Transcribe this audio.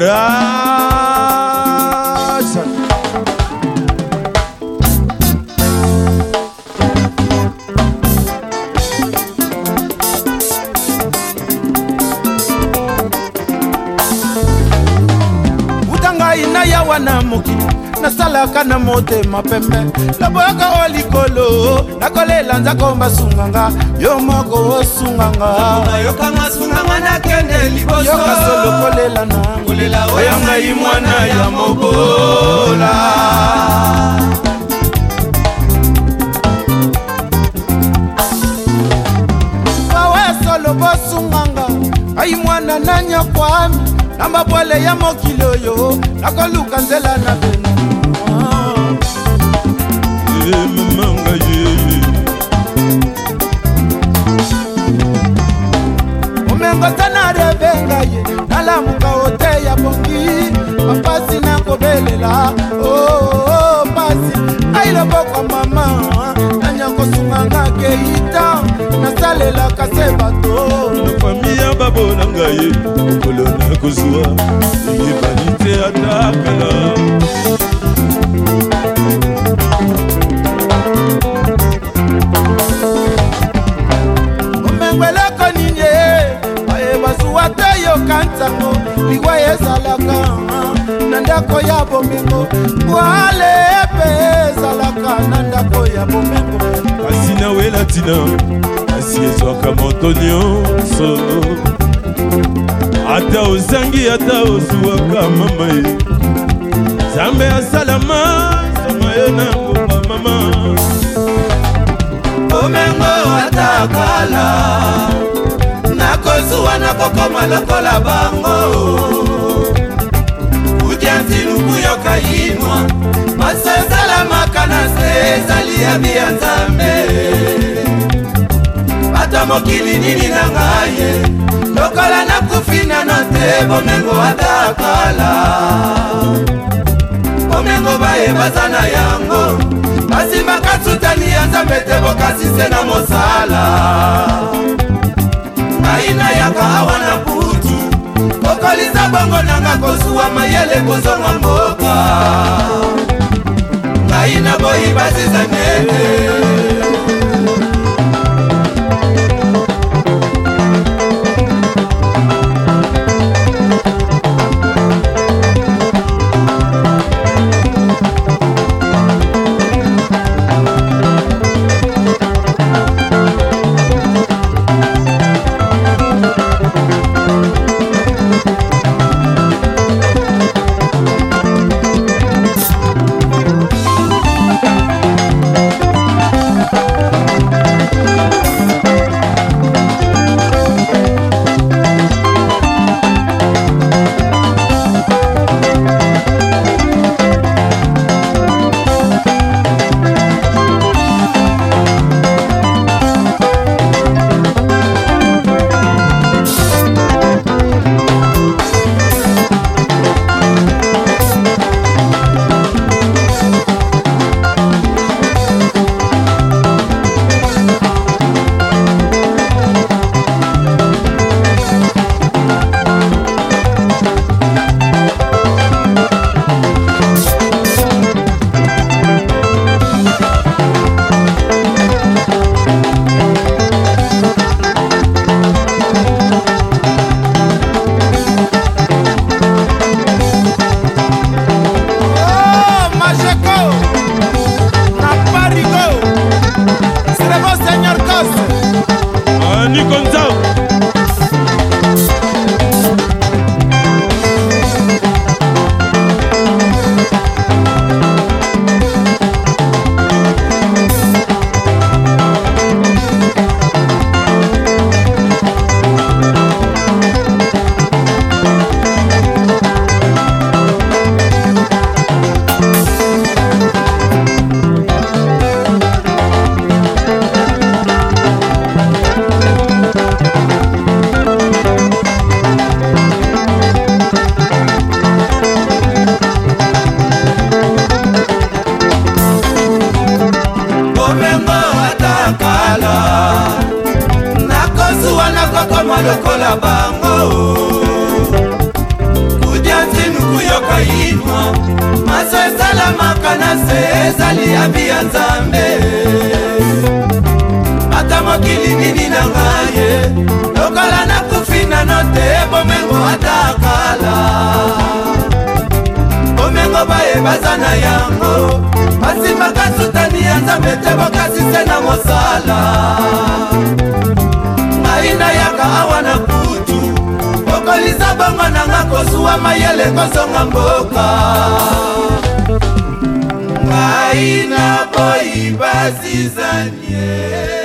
lacrar. awa na mokili nasalaka na motema pembe loboko o likolo nakolela nzako basunganga yo moko osungangayokasolokolela nangoyo ngai mwana ya mobola awesolobosunganga ai mwana nanyakwami na mabwele ya mokili oyo nakoluka nzela na beno mamanga ye omengosa na revenga ye nalamuka ote ya bongi mapasi nakobelela oo oh, pasi ai loboko mama nanyakosunganga keita nasalelaka seba kozwa eyebani te ata kala omengo eloko nini bayebasuwa te yoka ntango liwa ezalaka na ndako ya bomengo bwale mpe ezalaka na ndako ya bomengo kasi na welatina kasi ezwaka moto nyonso ata ozangi ata ozuwaka mama ye nzambe asalama soma ye na ngomba mama omengo ata kala nakozuwa nakokoma lokola bango kutya ntinubu yoka yinwa maso ezalamaka na se ezali yabi ya nzambe bato mokili nini na ngai lokola bakofinana te bomengo ata kala bomengo baye baza na yango kasi makasutani ya nzambe te bokasi se na mosala ngai nayaka awa na putu kokolisa bongo nanga kosuwa mayele kozonga mboka ngai naboyi bazizanene na bango kudia ntinu kuyoka yinwa maso esalamaka na se ezali yabi ya nzambe ata mokili nini na ngaye lokola nakufi nano te bomengo ata kala bango baye baza na yango basimaka sutani ya nzambe te bokasi se na mosala ata bongo nanga kozuwa mayele kozonga mboka ngai na boyi basizanie